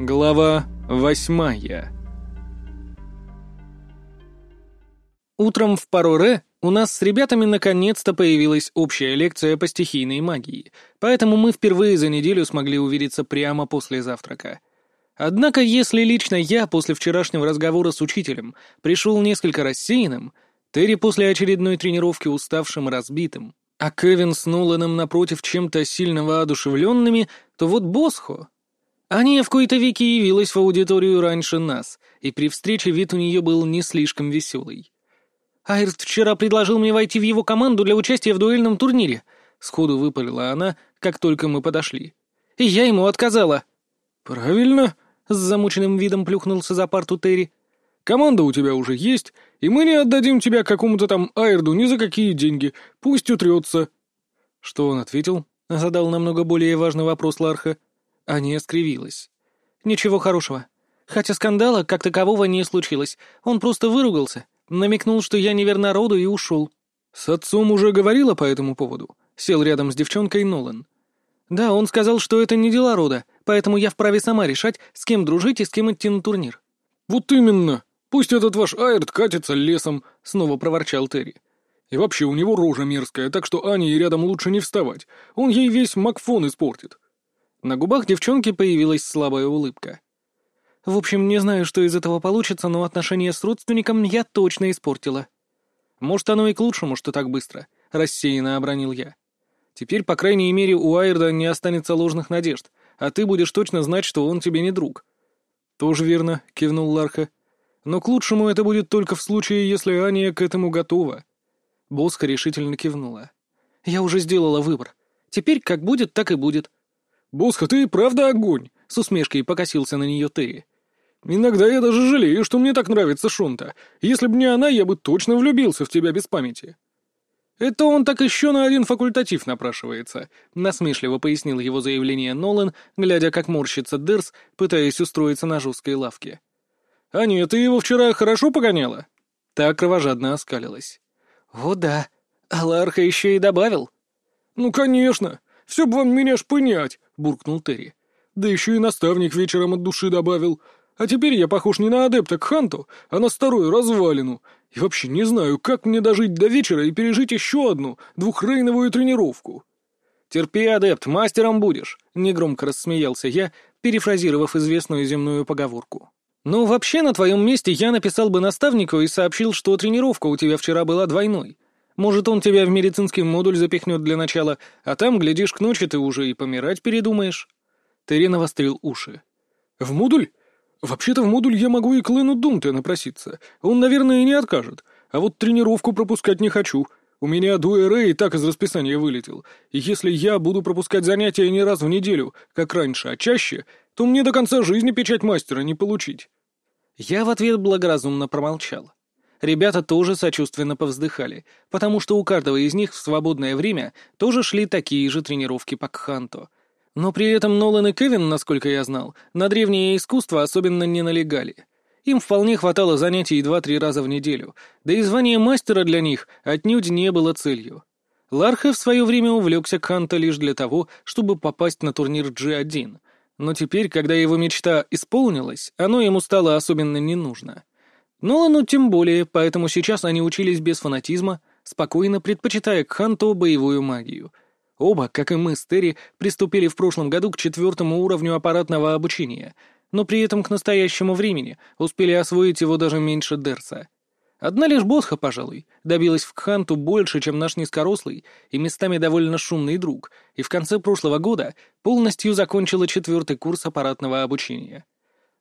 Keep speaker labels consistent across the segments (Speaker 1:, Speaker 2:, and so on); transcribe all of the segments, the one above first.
Speaker 1: Глава восьмая Утром в Пароре у нас с ребятами наконец-то появилась общая лекция по стихийной магии, поэтому мы впервые за неделю смогли увидеться прямо после завтрака. Однако, если лично я после вчерашнего разговора с учителем пришел несколько рассеянным, Терри после очередной тренировки уставшим и разбитым, а Кевин с Ноланом напротив чем-то сильно воодушевленными, то вот Босхо... Аня в кои-то веки явилась в аудиторию раньше нас, и при встрече вид у нее был не слишком веселый. «Айрт вчера предложил мне войти в его команду для участия в дуэльном турнире», — сходу выпалила она, как только мы подошли. «И я ему отказала».
Speaker 2: «Правильно», —
Speaker 1: с замученным видом плюхнулся за парту Терри.
Speaker 2: «Команда у тебя уже есть, и мы не отдадим тебя какому-то там Айрду ни за какие деньги. Пусть утрется».
Speaker 1: Что он ответил? Задал намного более важный вопрос Ларха. Аня скривилась. «Ничего хорошего. Хотя скандала как такового не случилось. Он просто выругался, намекнул, что я неверна роду и ушел».
Speaker 2: «С отцом уже говорила по этому поводу?» Сел рядом с девчонкой Нолан.
Speaker 1: «Да, он сказал, что это не дела рода, поэтому я вправе сама решать, с кем дружить и с кем идти на турнир».
Speaker 2: «Вот именно. Пусть этот ваш Айрт катится лесом», — снова проворчал Терри. «И вообще у него рожа мерзкая, так что Ане и рядом лучше не вставать. Он ей весь Макфон испортит».
Speaker 1: На губах девчонки появилась слабая улыбка. «В общем, не знаю, что из этого получится, но отношения с родственником я точно испортила». «Может, оно и к лучшему, что так быстро», — рассеянно обронил я. «Теперь, по крайней мере, у Айрда не останется ложных надежд, а ты будешь точно знать, что он тебе не друг».
Speaker 2: «Тоже верно», — кивнул Ларха. «Но к лучшему это будет только в случае, если Аня к этому готова».
Speaker 1: Боска решительно кивнула. «Я уже сделала выбор. Теперь как будет, так и будет.
Speaker 2: «Босха, ты правда огонь!» — с усмешкой покосился на нее Терри. «Иногда я даже жалею, что мне так нравится Шонта. Если бы не она, я бы точно влюбился в тебя без памяти».
Speaker 1: «Это он так еще на один факультатив напрашивается», — насмешливо пояснил его заявление Нолан, глядя, как морщится Дерс, пытаясь устроиться на жесткой лавке.
Speaker 2: «Аня, ты его вчера хорошо погоняла?»
Speaker 1: Та кровожадно оскалилась. «О да, Аларха еще и добавил».
Speaker 2: «Ну, конечно. Все бы вам меня шпынять буркнул Терри. «Да еще и наставник вечером от души добавил. А теперь я похож не на адепта к Ханту, а на старую развалину. И вообще не знаю, как мне дожить до вечера и пережить еще одну двухрейновую тренировку».
Speaker 1: «Терпи, адепт, мастером будешь», — негромко рассмеялся я, перефразировав известную земную поговорку. «Ну, вообще, на твоем месте я написал бы наставнику и сообщил, что тренировка у тебя вчера была двойной. Может, он тебя в медицинский модуль запихнет для начала, а там, глядишь, к ночи ты уже и помирать передумаешь». Терри навострил уши.
Speaker 2: «В модуль? Вообще-то в модуль я могу и к Лену Думте напроситься. Он, наверное, и не откажет. А вот тренировку пропускать не хочу. У меня дуэре и так из расписания вылетел. И если я буду пропускать занятия не раз в неделю, как раньше, а чаще, то мне до конца жизни печать мастера не получить».
Speaker 1: Я в ответ благоразумно промолчал. Ребята тоже сочувственно повздыхали, потому что у каждого из них в свободное время тоже шли такие же тренировки по кханту. Но при этом Нолан и Кевин, насколько я знал, на древнее искусство особенно не налегали. Им вполне хватало занятий два-три раза в неделю, да и звание мастера для них отнюдь не было целью. Лархе в свое время увлекся Кханта лишь для того, чтобы попасть на турнир G1, но теперь, когда его мечта исполнилась, оно ему стало особенно не нужно. Нолану тем более, поэтому сейчас они учились без фанатизма, спокойно предпочитая к Ханту боевую магию. Оба, как и мы с Терри, приступили в прошлом году к четвертому уровню аппаратного обучения, но при этом к настоящему времени успели освоить его даже меньше Дерса. Одна лишь Босха, пожалуй, добилась в Кханту больше, чем наш низкорослый и местами довольно шумный друг, и в конце прошлого года полностью закончила четвертый курс аппаратного обучения.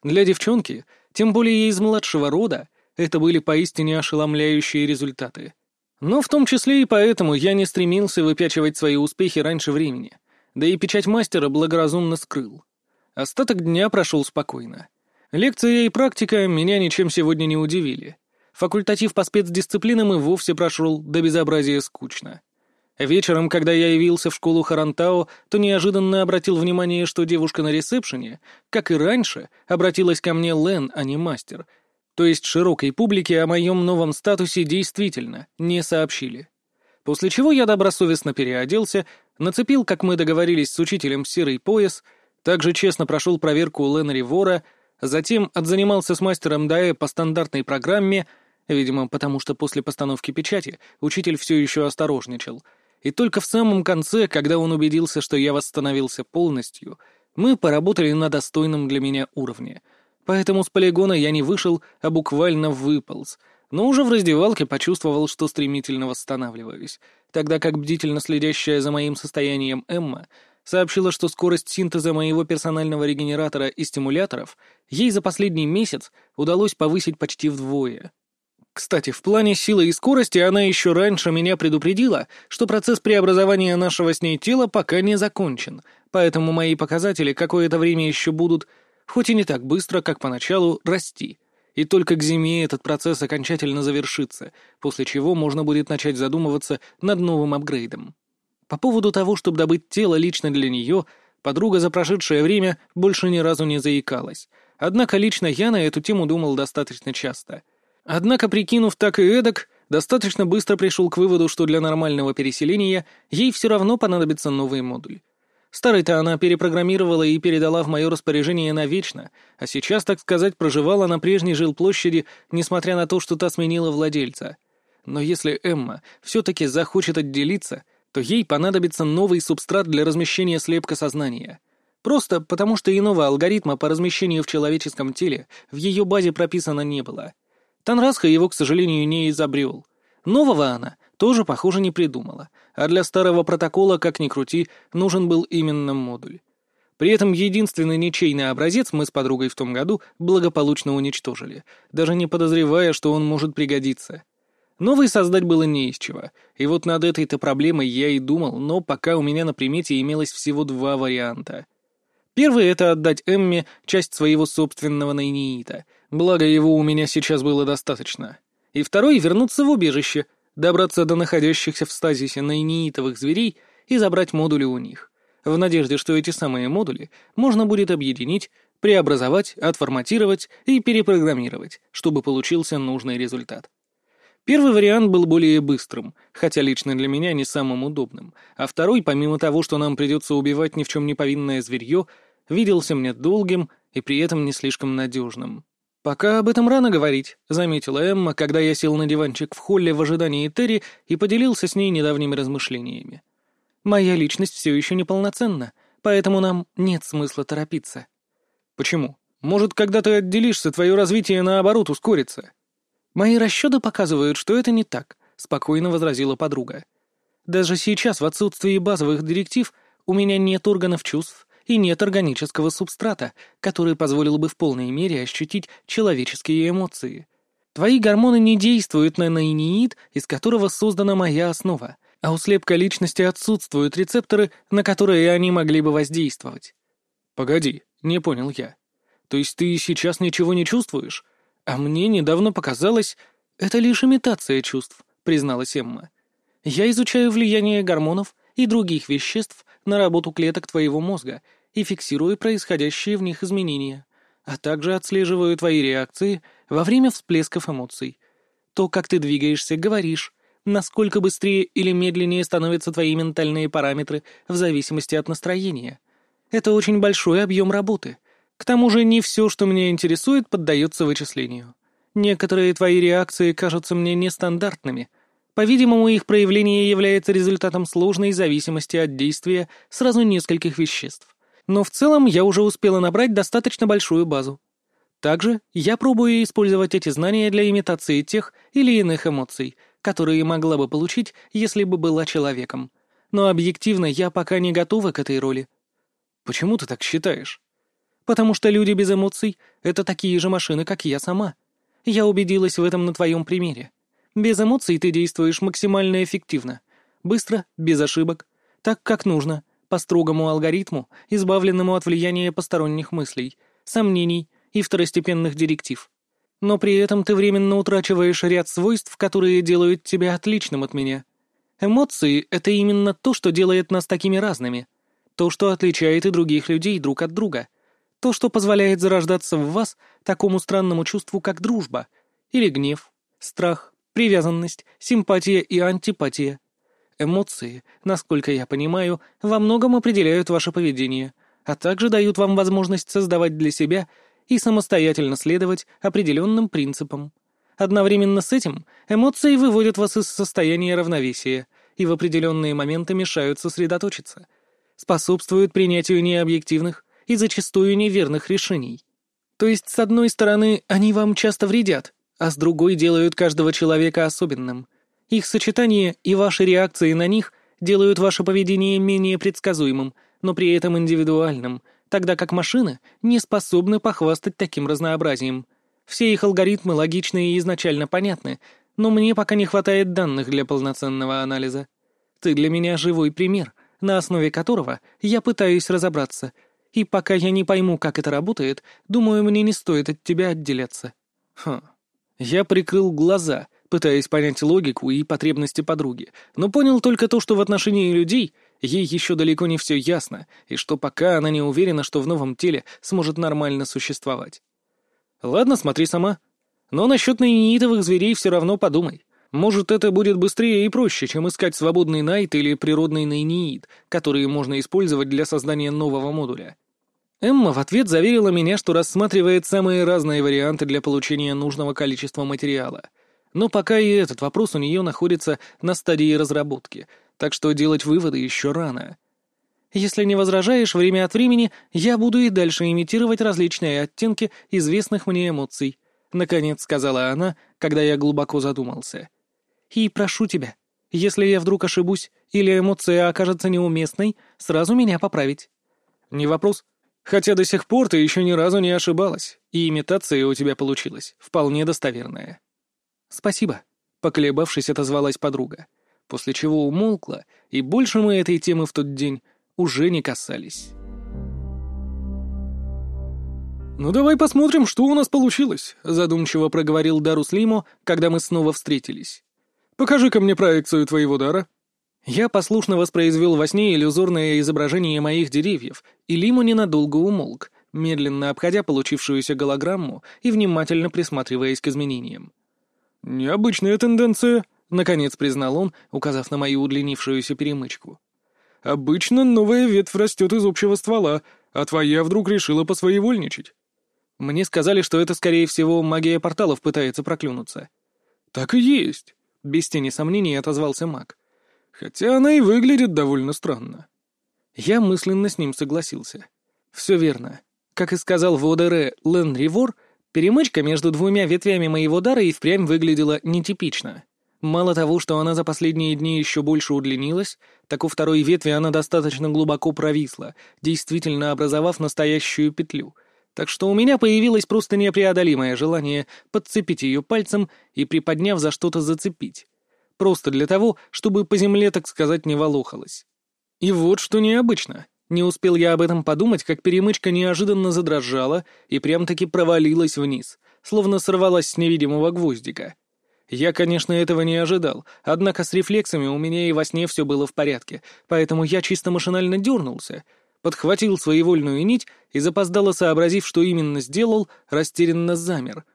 Speaker 1: Для девчонки тем более из младшего рода, это были поистине ошеломляющие результаты. Но в том числе и поэтому я не стремился выпячивать свои успехи раньше времени, да и печать мастера благоразумно скрыл. Остаток дня прошел спокойно. Лекция и практика меня ничем сегодня не удивили. Факультатив по спецдисциплинам и вовсе прошел до безобразия скучно. Вечером, когда я явился в школу Харантао, то неожиданно обратил внимание, что девушка на ресепшене, как и раньше, обратилась ко мне Лен, а не мастер. То есть широкой публике о моем новом статусе действительно не сообщили. После чего я добросовестно переоделся, нацепил, как мы договорились с учителем, серый пояс, Также честно прошел проверку у Ленари Вора, затем отзанимался с мастером Дае по стандартной программе, видимо, потому что после постановки печати учитель все еще осторожничал. И только в самом конце, когда он убедился, что я восстановился полностью, мы поработали на достойном для меня уровне. Поэтому с полигона я не вышел, а буквально выполз — но уже в раздевалке почувствовал, что стремительно восстанавливаюсь, тогда как бдительно следящая за моим состоянием Эмма сообщила, что скорость синтеза моего персонального регенератора и стимуляторов ей за последний месяц удалось повысить почти вдвое. Кстати, в плане силы и скорости она еще раньше меня предупредила, что процесс преобразования нашего с ней тела пока не закончен, поэтому мои показатели какое-то время еще будут, хоть и не так быстро, как поначалу, расти — и только к зиме этот процесс окончательно завершится, после чего можно будет начать задумываться над новым апгрейдом. По поводу того, чтобы добыть тело лично для нее, подруга за прошедшее время больше ни разу не заикалась. Однако лично я на эту тему думал достаточно часто. Однако, прикинув так и эдак, достаточно быстро пришел к выводу, что для нормального переселения ей все равно понадобится новый модуль. Старый-то она перепрограммировала и передала в мое распоряжение навечно, а сейчас, так сказать, проживала на прежней жилплощади, несмотря на то, что та сменила владельца. Но если Эмма все-таки захочет отделиться, то ей понадобится новый субстрат для размещения слепка сознания. Просто потому, что иного алгоритма по размещению в человеческом теле в ее базе прописано не было. Танрасха его, к сожалению, не изобрел. Нового она тоже, похоже, не придумала, а для старого протокола, как ни крути, нужен был именно модуль. При этом единственный ничейный образец мы с подругой в том году благополучно уничтожили, даже не подозревая, что он может пригодиться. Новый создать было не из чего, и вот над этой-то проблемой я и думал, но пока у меня на примете имелось всего два варианта. Первый — это отдать Эмме часть своего собственного найниита, благо его у меня сейчас было достаточно. И второй — вернуться в убежище — добраться до находящихся в стазисе найнеитовых зверей и забрать модули у них, в надежде, что эти самые модули можно будет объединить, преобразовать, отформатировать и перепрограммировать, чтобы получился нужный результат. Первый вариант был более быстрым, хотя лично для меня не самым удобным, а второй, помимо того, что нам придется убивать ни в чем не повинное зверье, виделся мне долгим и при этом не слишком надежным. «Пока об этом рано говорить», — заметила Эмма, когда я сел на диванчик в холле в ожидании Терри и поделился с ней недавними размышлениями. «Моя личность все еще неполноценна, поэтому нам нет смысла торопиться». «Почему? Может, когда ты отделишься, твое развитие, наоборот, ускорится?» «Мои расчеты показывают, что это не так», — спокойно возразила подруга. «Даже сейчас, в отсутствии базовых директив, у меня нет органов чувств, и нет органического субстрата, который позволил бы в полной мере ощутить человеческие эмоции. Твои гормоны не действуют на наиниит, из которого создана моя основа, а у слепка личности отсутствуют рецепторы, на которые они могли бы воздействовать. Погоди, не понял я. То есть ты сейчас ничего не чувствуешь? А мне недавно показалось, это лишь имитация чувств, призналась Эмма. Я изучаю влияние гормонов и других веществ на работу клеток твоего мозга и фиксирую происходящие в них изменения, а также отслеживаю твои реакции во время всплесков эмоций. То, как ты двигаешься, говоришь, насколько быстрее или медленнее становятся твои ментальные параметры в зависимости от настроения. Это очень большой объем работы. К тому же не все, что меня интересует, поддается вычислению. Некоторые твои реакции кажутся мне нестандартными. По-видимому, их проявление является результатом сложной зависимости от действия сразу нескольких веществ но в целом я уже успела набрать достаточно большую базу. Также я пробую использовать эти знания для имитации тех или иных эмоций, которые могла бы получить, если бы была человеком. Но объективно я пока не готова к этой роли. Почему ты так считаешь? Потому что люди без эмоций — это такие же машины, как я сама. Я убедилась в этом на твоем примере. Без эмоций ты действуешь максимально эффективно. Быстро, без ошибок, так, как нужно, по строгому алгоритму, избавленному от влияния посторонних мыслей, сомнений и второстепенных директив. Но при этом ты временно утрачиваешь ряд свойств, которые делают тебя отличным от меня. Эмоции — это именно то, что делает нас такими разными. То, что отличает и других людей друг от друга. То, что позволяет зарождаться в вас такому странному чувству, как дружба, или гнев, страх, привязанность, симпатия и антипатия. Эмоции, насколько я понимаю, во многом определяют ваше поведение, а также дают вам возможность создавать для себя и самостоятельно следовать определенным принципам. Одновременно с этим эмоции выводят вас из состояния равновесия и в определенные моменты мешают сосредоточиться, способствуют принятию необъективных и зачастую неверных решений. То есть, с одной стороны, они вам часто вредят, а с другой делают каждого человека особенным. Их сочетание и ваши реакции на них делают ваше поведение менее предсказуемым, но при этом индивидуальным, тогда как машины не способны похвастать таким разнообразием. Все их алгоритмы логичны и изначально понятны, но мне пока не хватает данных для полноценного анализа. Ты для меня живой пример, на основе которого я пытаюсь разобраться, и пока я не пойму, как это работает, думаю, мне не стоит от тебя отделяться. Хм. Я прикрыл глаза, пытаясь понять логику и потребности подруги, но понял только то, что в отношении людей ей еще далеко не все ясно, и что пока она не уверена, что в новом теле сможет нормально существовать. Ладно, смотри сама. Но насчет нейнитовых зверей все равно подумай. Может, это будет быстрее и проще, чем искать свободный найт или природный нейниит, которые можно использовать для создания нового модуля. Эмма в ответ заверила меня, что рассматривает самые разные варианты для получения нужного количества материала. Но пока и этот вопрос у нее находится на стадии разработки, так что делать выводы еще рано. Если не возражаешь, время от времени я буду и дальше имитировать различные оттенки известных мне эмоций, наконец сказала она, когда я глубоко задумался. И прошу тебя, если я вдруг ошибусь или эмоция окажется неуместной, сразу меня поправить. Не вопрос. Хотя до сих пор ты еще ни разу не ошибалась, и имитация у тебя получилась, вполне достоверная. Спасибо, поколебавшись, отозвалась подруга, после чего умолкла, и больше мы этой темы в тот день уже не касались.
Speaker 2: «Ну давай посмотрим, что у нас получилось», — задумчиво проговорил Дарус Лимо, когда мы снова встретились. «Покажи-ка мне проекцию твоего дара».
Speaker 1: Я послушно воспроизвел во сне иллюзорное изображение моих деревьев, и Лиму ненадолго умолк, медленно обходя получившуюся голограмму и внимательно присматриваясь к изменениям.
Speaker 2: «Необычная тенденция», — наконец признал он, указав на мою удлинившуюся перемычку. «Обычно новая ветвь растет из общего ствола, а твоя вдруг решила посвоевольничать».
Speaker 1: «Мне сказали, что это, скорее всего, магия порталов пытается проклюнуться».
Speaker 2: «Так и есть», — без тени сомнений отозвался маг. Хотя она и выглядит довольно странно.
Speaker 1: Я мысленно с ним согласился. Все верно. Как и сказал в ОДР Лен Ривор, перемычка между двумя ветвями моего дара и впрямь выглядела нетипично. Мало того, что она за последние дни еще больше удлинилась, так у второй ветви она достаточно глубоко провисла, действительно образовав настоящую петлю. Так что у меня появилось просто непреодолимое желание подцепить ее пальцем и, приподняв, за что-то зацепить просто для того, чтобы по земле, так сказать, не волохалось. И вот что необычно. Не успел я об этом подумать, как перемычка неожиданно задрожала и прям-таки провалилась вниз, словно сорвалась с невидимого гвоздика. Я, конечно, этого не ожидал, однако с рефлексами у меня и во сне все было в порядке, поэтому я чисто машинально дернулся, подхватил своевольную нить и, запоздало сообразив, что именно сделал, растерянно замер.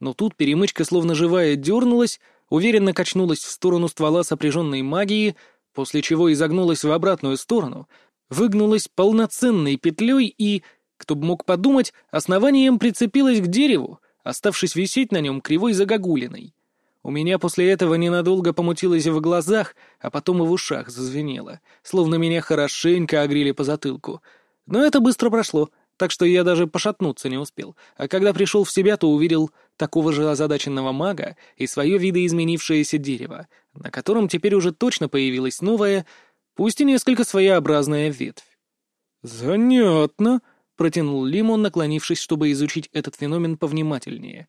Speaker 1: Но тут перемычка, словно живая, дернулась, уверенно качнулась в сторону ствола сопряженной магии, после чего изогнулась в обратную сторону, выгнулась полноценной петлей и, кто бы мог подумать, основанием прицепилась к дереву, оставшись висеть на нем кривой загогулиной. У меня после этого ненадолго помутилось в глазах, а потом и в ушах зазвенело, словно меня хорошенько огрели по затылку. Но это быстро прошло, так что я даже пошатнуться не успел, а когда пришел в себя, то увидел такого же озадаченного мага и свое видоизменившееся дерево, на котором теперь уже точно появилась новая, пусть и несколько своеобразная ветвь.
Speaker 2: «Занятно», — протянул
Speaker 1: Лимон, наклонившись, чтобы изучить этот феномен повнимательнее.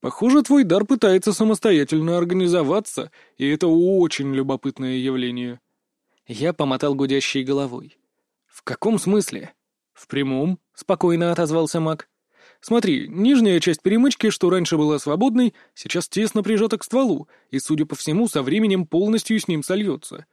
Speaker 2: «Похоже, твой дар пытается самостоятельно организоваться, и это очень любопытное явление».
Speaker 1: Я помотал гудящей головой.
Speaker 2: «В каком смысле?» «В прямом», — спокойно отозвался маг. «Смотри, нижняя часть перемычки, что раньше была свободной, сейчас тесно прижата к стволу, и, судя по всему, со временем полностью с ним сольется.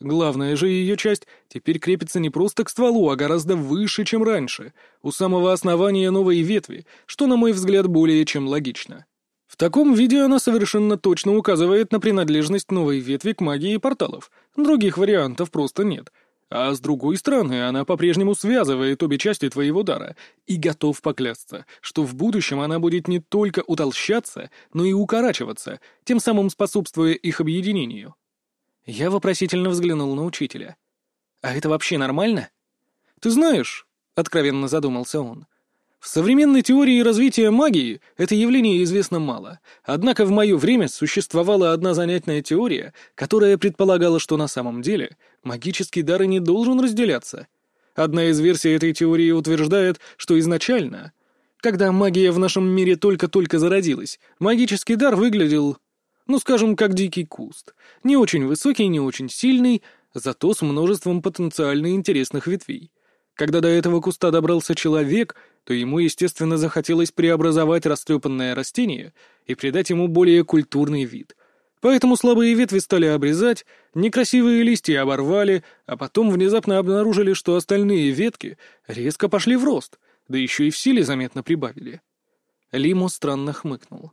Speaker 2: Главная же ее часть теперь крепится не просто к стволу, а гораздо выше, чем раньше, у самого основания новой ветви, что, на мой взгляд, более чем логично. В таком виде она совершенно точно указывает на принадлежность новой ветви к магии порталов. Других вариантов просто нет — А с другой стороны, она по-прежнему связывает обе части твоего дара и готов поклясться, что в будущем она будет не только утолщаться, но и укорачиваться, тем самым способствуя их объединению.
Speaker 1: Я вопросительно взглянул на учителя. «А это вообще нормально?»
Speaker 2: «Ты знаешь», — откровенно задумался он, в современной теории развития магии это явление известно мало, однако в мое время существовала одна занятная теория, которая предполагала, что на самом деле магический дар и не должен разделяться. Одна из версий этой теории утверждает, что изначально, когда магия в нашем мире только-только зародилась, магический дар выглядел, ну скажем, как дикий куст, не очень высокий, не очень сильный, зато с множеством потенциально интересных ветвей. Когда до этого куста добрался человек, то ему, естественно, захотелось преобразовать растрепанное растение и придать ему более культурный вид. Поэтому слабые ветви стали обрезать, некрасивые листья оборвали, а потом внезапно обнаружили, что остальные ветки резко пошли в рост, да еще и в силе заметно прибавили. Лимо странно хмыкнул.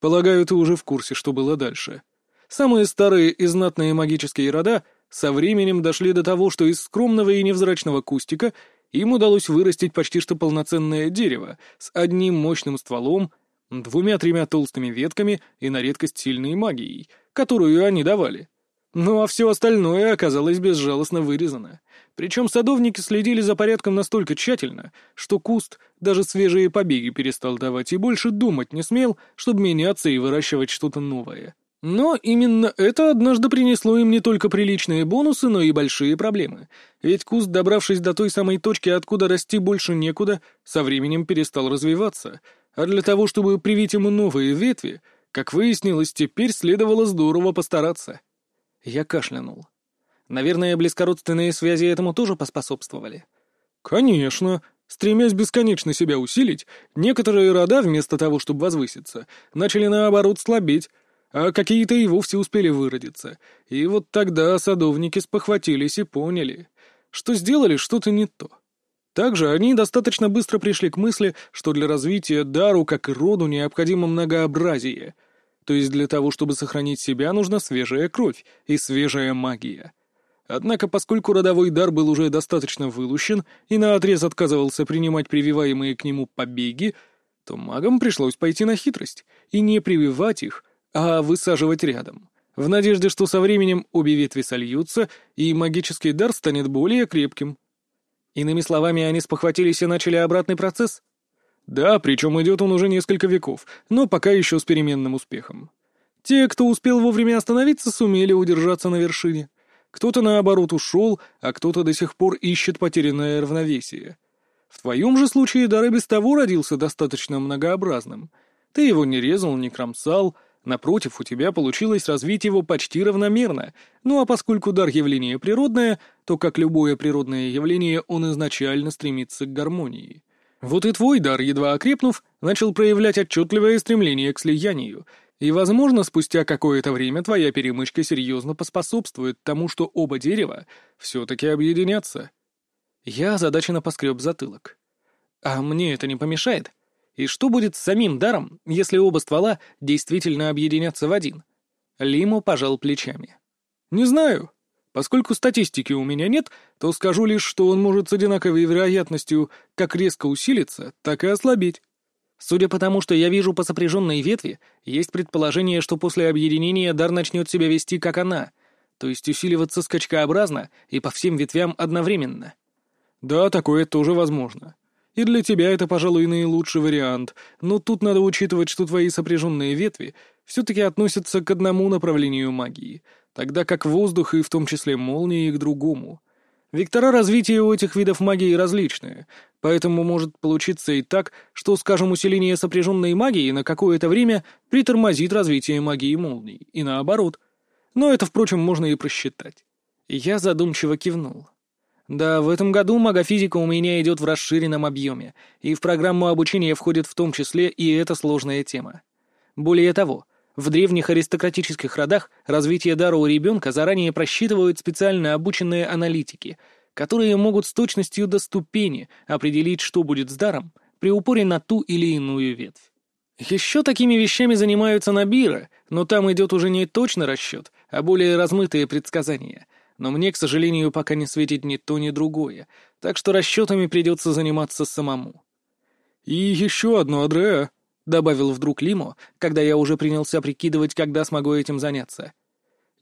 Speaker 2: «Полагаю, ты уже в курсе, что было дальше. Самые старые и знатные магические рода — со временем дошли до того, что из скромного и невзрачного кустика им удалось вырастить почти что полноценное дерево с одним мощным стволом, двумя-тремя толстыми ветками и на редкость сильной магией, которую они давали. Ну а все остальное оказалось безжалостно вырезано. Причем садовники следили за порядком настолько тщательно, что куст даже свежие побеги перестал давать и больше думать не смел, чтобы меняться и выращивать что-то новое. Но именно это однажды принесло им не только приличные бонусы, но и большие проблемы. Ведь куст, добравшись до той самой точки, откуда расти больше некуда, со временем перестал развиваться. А для того, чтобы привить ему новые ветви, как выяснилось, теперь следовало здорово постараться. Я кашлянул. Наверное, близкородственные связи этому тоже поспособствовали. Конечно. Стремясь бесконечно себя усилить, некоторые рода, вместо того, чтобы возвыситься, начали наоборот слабеть, а какие-то и вовсе успели выродиться. И вот тогда садовники спохватились и поняли, что сделали что-то не то. Также они достаточно быстро пришли к мысли, что для развития дару, как и роду, необходимо многообразие. То есть для того, чтобы сохранить себя, нужна свежая кровь и свежая магия. Однако, поскольку родовой дар был уже достаточно вылущен и наотрез отказывался принимать прививаемые к нему побеги, то магам пришлось пойти на хитрость и не прививать их, а высаживать рядом, в надежде, что со временем обе ветви сольются, и магический дар станет более крепким. Иными словами, они спохватились и начали обратный процесс? Да, причем идет он уже несколько веков, но пока еще с переменным успехом. Те, кто успел вовремя остановиться, сумели удержаться на вершине. Кто-то, наоборот, ушел, а кто-то до сих пор ищет потерянное равновесие. В твоем же случае дар и без того родился достаточно многообразным. Ты его не резал, не кромсал, Напротив, у тебя получилось развить его почти равномерно, ну а поскольку дар явление природное, то, как любое природное явление, он изначально стремится к гармонии. Вот и твой дар, едва окрепнув, начал проявлять отчетливое стремление к слиянию, и, возможно, спустя какое-то время твоя перемычка серьезно поспособствует тому, что оба дерева все-таки объединятся. Я озадаченно поскреб затылок. А мне это не помешает? И что будет с самим даром, если оба ствола действительно объединятся в один? Лимо пожал плечами. Не знаю. Поскольку статистики у меня нет, то скажу лишь, что он может с одинаковой вероятностью как резко усилиться, так и ослабеть. Судя по тому, что я вижу по сопряженной ветви, есть предположение, что после объединения дар начнет себя вести как она, то есть усиливаться скачкообразно и по всем ветвям одновременно. Да, такое тоже возможно. И для тебя это, пожалуй, наилучший вариант, но тут надо учитывать, что твои сопряженные ветви все-таки относятся к одному направлению магии, тогда как воздух и в том числе молнии к другому. Вектора развития у этих видов магии различные, поэтому может получиться и так, что, скажем, усиление сопряженной магии на какое-то время притормозит развитие магии молний, и наоборот. Но это, впрочем, можно и просчитать. Я задумчиво кивнул. Да, в этом году магофизика у меня идет в расширенном объеме, и в программу обучения входит в том числе и эта сложная тема. Более того, в древних аристократических родах развитие дара у ребенка заранее просчитывают специально обученные аналитики, которые могут с точностью до ступени определить, что будет с даром при упоре на ту или иную ветвь. Еще такими вещами занимаются набиры, но там идет уже не точный расчет, а более размытые предсказания —
Speaker 1: Но мне, к сожалению, пока не светит ни то, ни другое, так что расчетами придется заниматься самому.
Speaker 2: «И еще одно, Адреа», — добавил вдруг Лимо, когда я уже принялся прикидывать, когда смогу этим заняться.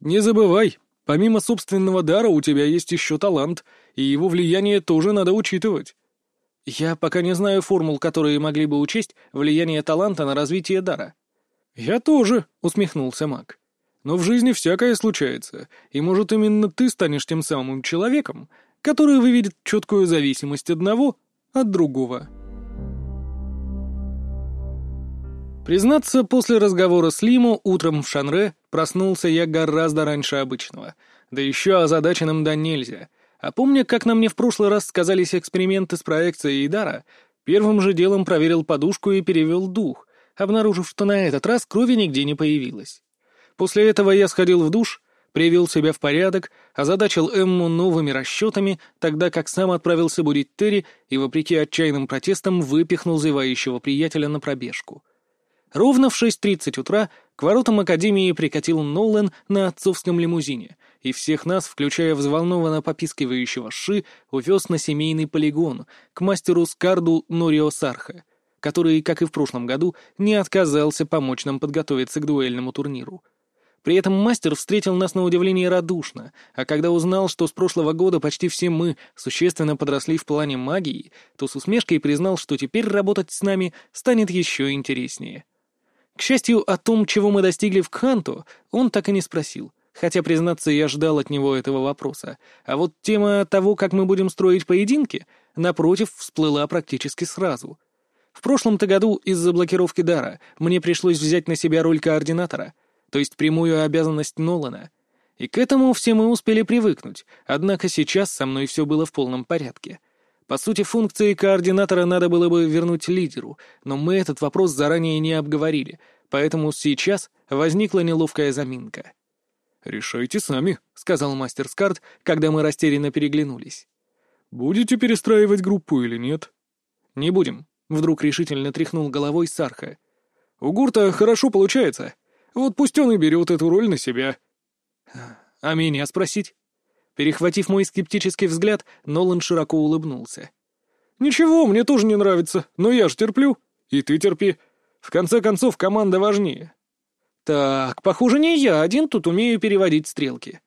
Speaker 2: «Не забывай, помимо собственного дара у тебя есть еще талант, и его влияние тоже надо учитывать».
Speaker 1: «Я пока не знаю формул, которые могли бы учесть влияние таланта на развитие дара».
Speaker 2: «Я тоже», — усмехнулся маг. «Но в жизни всякое случается, и, может, именно ты станешь тем самым человеком, который выведет четкую зависимость одного от другого».
Speaker 1: Признаться, после разговора с Лимо утром в Шанре проснулся я гораздо раньше обычного. Да еще озадаченным да нельзя. А помня, как на мне в прошлый раз сказались эксперименты с проекцией Идара, первым же делом проверил подушку и перевел дух, обнаружив, что на этот раз крови нигде не появилось. После этого я сходил в душ, привел себя в порядок, озадачил Эмму новыми расчетами, тогда как сам отправился будить Терри и, вопреки отчаянным протестам, выпихнул зевающего приятеля на пробежку — Ровно в 6.30 утра к воротам Академии прикатил Нолан на отцовском лимузине, и всех нас, включая взволнованно попискивающего Ши, увез на семейный полигон к мастеру Скарду Норио Сарха, который, как и в прошлом году, не отказался помочь нам подготовиться к дуэльному турниру. При этом мастер встретил нас на удивление радушно, а когда узнал, что с прошлого года почти все мы существенно подросли в плане магии, то с усмешкой признал, что теперь работать с нами станет еще интереснее. К счастью, о том, чего мы достигли в Кханту, он так и не спросил, хотя, признаться, я ждал от него этого вопроса. А вот тема того, как мы будем строить поединки, напротив, всплыла практически сразу. В прошлом-то году из-за блокировки дара мне пришлось взять на себя роль координатора, то есть прямую обязанность Нолана. И к этому все мы успели привыкнуть, однако сейчас со мной все было в полном порядке — по сути, функции координатора надо было бы вернуть лидеру, но мы этот вопрос заранее не обговорили, поэтому сейчас возникла неловкая заминка.
Speaker 2: «Решайте сами», — сказал мастер Скарт,
Speaker 1: когда мы растерянно переглянулись.
Speaker 2: «Будете перестраивать группу или нет?»
Speaker 1: «Не будем», — вдруг решительно тряхнул головой Сарха.
Speaker 2: «У Гурта хорошо получается. Вот пусть он и берет эту роль на себя».
Speaker 1: «А меня спросить?» Перехватив мой скептический взгляд, Нолан широко улыбнулся.
Speaker 2: «Ничего, мне тоже не нравится, но я ж терплю. И ты терпи. В конце концов, команда важнее».
Speaker 1: «Так, похоже, не я один тут умею переводить стрелки».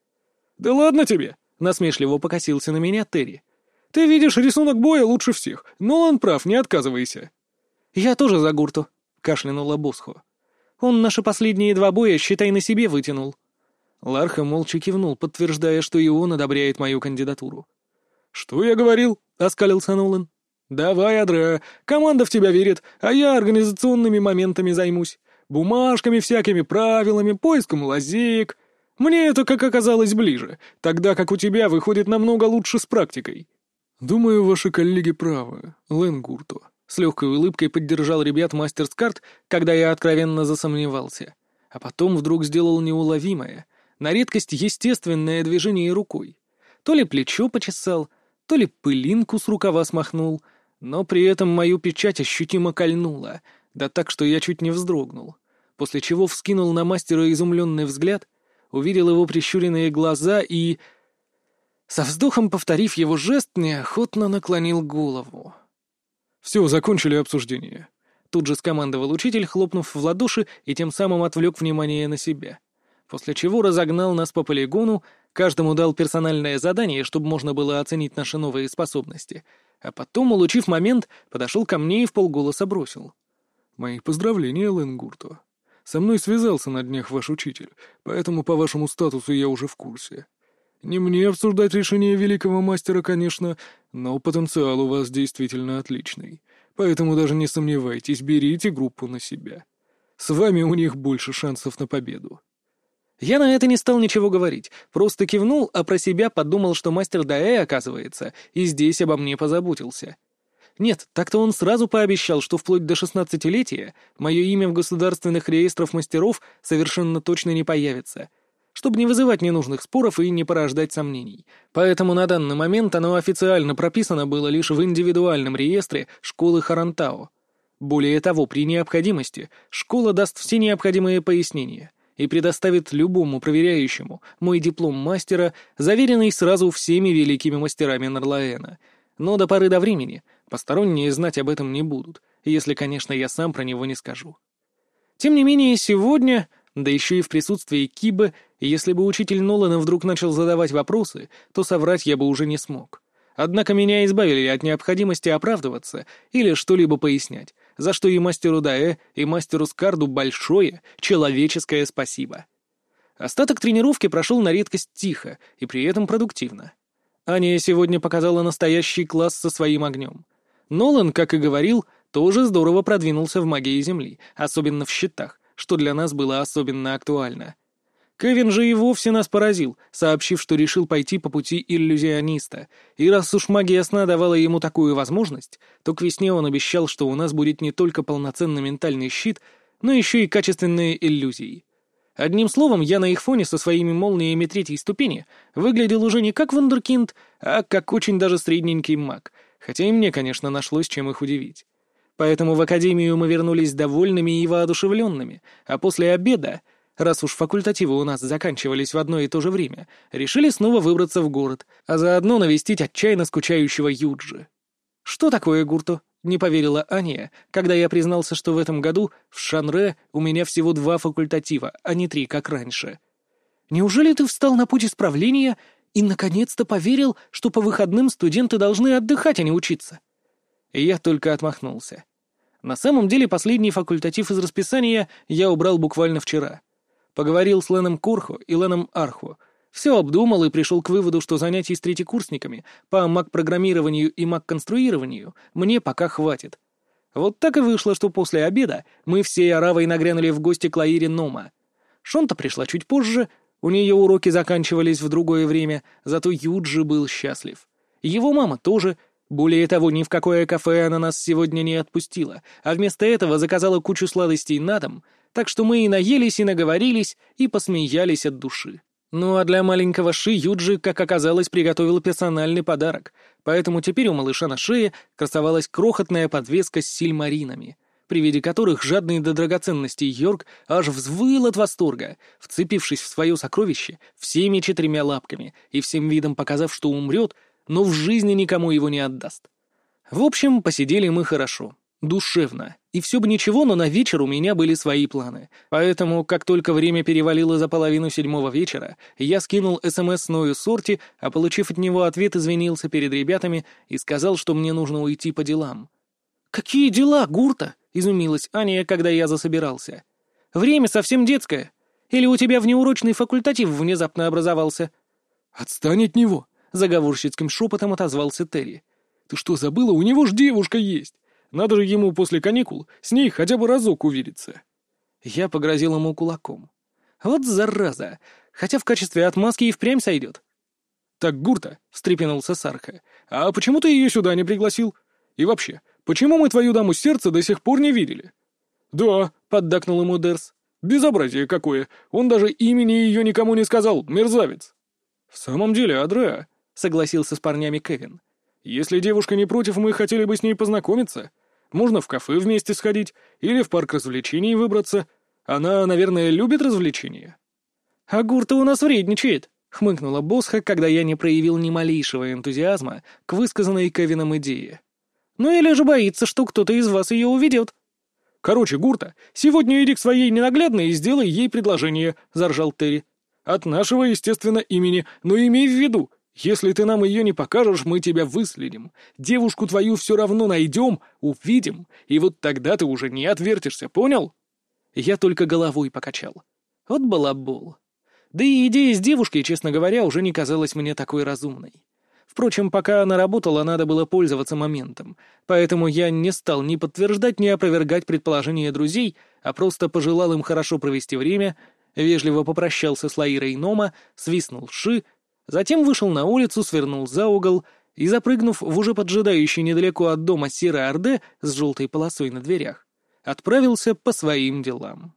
Speaker 2: «Да ладно тебе!» — насмешливо покосился на меня Терри. «Ты видишь рисунок боя лучше всех. Нолан прав, не отказывайся».
Speaker 1: «Я тоже за гурту», — кашлянула Босхо. «Он наши последние два боя, считай, на себе вытянул».
Speaker 2: Ларха молча кивнул, подтверждая, что и он одобряет мою кандидатуру. «Что я говорил?» — оскалился Нолан. «Давай, Адре, команда в тебя верит, а я организационными моментами займусь. Бумажками всякими, правилами, поиском лазеек. Мне это, как оказалось, ближе, тогда как у тебя выходит намного лучше с практикой». «Думаю, ваши коллеги правы, Ленгурто», — с легкой улыбкой поддержал ребят мастер Скарт, когда я откровенно засомневался. А потом вдруг сделал неуловимое — на редкость естественное движение рукой. То ли плечо почесал, то ли пылинку с рукава смахнул, но при этом мою печать ощутимо кольнула, да так, что я чуть не вздрогнул, после чего вскинул на мастера изумленный взгляд, увидел его прищуренные глаза и... Со вздохом повторив его жест, неохотно наклонил голову. «Все, закончили обсуждение», —
Speaker 1: тут же скомандовал учитель, хлопнув в ладоши и тем самым отвлек внимание на себя после чего разогнал нас по полигону, каждому дал персональное задание, чтобы можно было оценить наши новые способности, а потом, улучив момент, подошел ко мне и в полголоса бросил.
Speaker 2: «Мои поздравления, Ленгурто. Со мной связался на днях ваш учитель, поэтому по вашему статусу я уже в курсе. Не мне обсуждать решение великого мастера, конечно, но потенциал у вас действительно отличный. Поэтому даже не сомневайтесь, берите группу на себя. С вами у них больше шансов на победу».
Speaker 1: Я на это не стал ничего говорить, просто кивнул, а про себя подумал, что мастер Даэ, оказывается, и здесь обо мне позаботился. Нет, так-то он сразу пообещал, что вплоть до шестнадцатилетия мое имя в государственных реестрах мастеров совершенно точно не появится, чтобы не вызывать ненужных споров и не порождать сомнений. Поэтому на данный момент оно официально прописано было лишь в индивидуальном реестре школы Харантао. Более того, при необходимости школа даст все необходимые пояснения — и предоставит любому проверяющему мой диплом мастера, заверенный сразу всеми великими мастерами Нарлаэна. Но до поры до времени посторонние знать об этом не будут, если, конечно, я сам про него не скажу. Тем не менее, сегодня, да еще и в присутствии Киба, если бы учитель Нолана вдруг начал задавать вопросы, то соврать я бы уже не смог. Однако меня избавили от необходимости оправдываться или что-либо пояснять, за что и мастеру Даэ, и мастеру Скарду большое человеческое спасибо. Остаток тренировки прошел на редкость тихо и при этом продуктивно. Аня сегодня показала настоящий класс со своим огнем. Нолан, как и говорил, тоже здорово продвинулся в магии Земли, особенно в щитах, что для нас было особенно актуально. Кевин же и вовсе нас поразил, сообщив, что решил пойти по пути иллюзиониста, и раз уж магия сна давала ему такую возможность, то к весне он обещал, что у нас будет не только полноценный ментальный щит, но еще и качественные иллюзии. Одним словом, я на их фоне со своими молниями третьей ступени выглядел уже не как вундеркинд, а как очень даже средненький маг, хотя и мне, конечно, нашлось чем их удивить. Поэтому в академию мы вернулись довольными и воодушевленными, а после обеда раз уж факультативы у нас заканчивались в одно и то же время, решили снова выбраться в город, а заодно навестить отчаянно скучающего Юджи. «Что такое Гурто?» — не поверила Аня, когда я признался, что в этом году в Шанре у меня всего два факультатива, а не три, как раньше. «Неужели ты встал на путь исправления и, наконец-то, поверил, что по выходным студенты должны отдыхать, а не учиться?» я только отмахнулся. На самом деле последний факультатив из расписания я убрал буквально вчера — Поговорил с Леном Курхо и Леном Архо. Все обдумал и пришел к выводу, что занятий с третьекурсниками по маг-программированию и маг-конструированию мне пока хватит. Вот так и вышло, что после обеда мы всей оравой нагрянули в гости к Лаире Нома. Шонта пришла чуть позже, у нее уроки заканчивались в другое время, зато Юджи был счастлив. Его мама тоже, более того, ни в какое кафе она нас сегодня не отпустила, а вместо этого заказала кучу сладостей на дом — так что мы и наелись, и наговорились, и посмеялись от души. Ну а для маленького Ши Юджи, как оказалось, приготовил персональный подарок, поэтому теперь у малыша на шее красовалась крохотная подвеска с сильмаринами, при виде которых жадный до драгоценностей Йорк аж взвыл от восторга, вцепившись в свое сокровище всеми четырьмя лапками и всем видом показав, что умрет, но в жизни никому его не отдаст. В общем, посидели мы хорошо. Душевно. И все бы ничего, но на вечер у меня были свои планы. Поэтому, как только время перевалило за половину седьмого вечера, я скинул СМС Ною Сорти, а получив от него ответ, извинился перед ребятами и сказал, что мне нужно уйти по делам. «Какие дела, Гурта?» — изумилась Аня, когда я засобирался. «Время совсем детское. Или у тебя внеурочный факультатив внезапно образовался?»
Speaker 2: «Отстань от него!»
Speaker 1: — заговорщицким шепотом отозвался Терри.
Speaker 2: «Ты что, забыла? У него ж девушка есть!» Надо же ему после каникул с ней хотя бы разок увидеться.
Speaker 1: Я погрозил ему кулаком. Вот зараза! Хотя в качестве отмазки и впрямь сойдет.
Speaker 2: «Так, Гурта», — встрепенулся Сарха, — «а почему ты ее сюда не пригласил? И вообще, почему мы твою даму сердца до сих пор не видели?»
Speaker 1: «Да», — поддакнул ему Дерс.
Speaker 2: «Безобразие какое! Он даже имени ее никому не сказал, мерзавец!» «В самом деле, Адреа», — согласился с парнями Кевин. «Если девушка не против, мы хотели бы с ней познакомиться. Можно в кафе вместе сходить или в парк развлечений выбраться. Она, наверное, любит развлечения».
Speaker 1: «Агур-то у нас вредничает», — хмыкнула Босха, когда я не проявил ни малейшего энтузиазма к высказанной Кевином идее. «Ну или же боится, что кто-то из вас ее уведет».
Speaker 2: «Короче, Гурта, сегодня иди к своей ненаглядной и сделай ей предложение», — заржал Терри. «От нашего, естественно, имени, но имей в виду, если ты нам ее не покажешь, мы тебя выследим. Девушку твою все равно найдем, увидим, и вот тогда ты уже не отвертишься, понял?»
Speaker 1: Я только головой покачал. Вот балабол. Да и идея с девушкой, честно говоря, уже не казалась мне такой разумной. Впрочем, пока она работала, надо было пользоваться моментом, поэтому я не стал ни подтверждать, ни опровергать предположения друзей, а просто пожелал им хорошо провести время, вежливо попрощался с Лаирой Нома, свистнул Ши, Затем вышел на улицу, свернул за угол и, запрыгнув в уже поджидающий недалеко от дома серой Орде с желтой полосой на дверях, отправился по своим делам.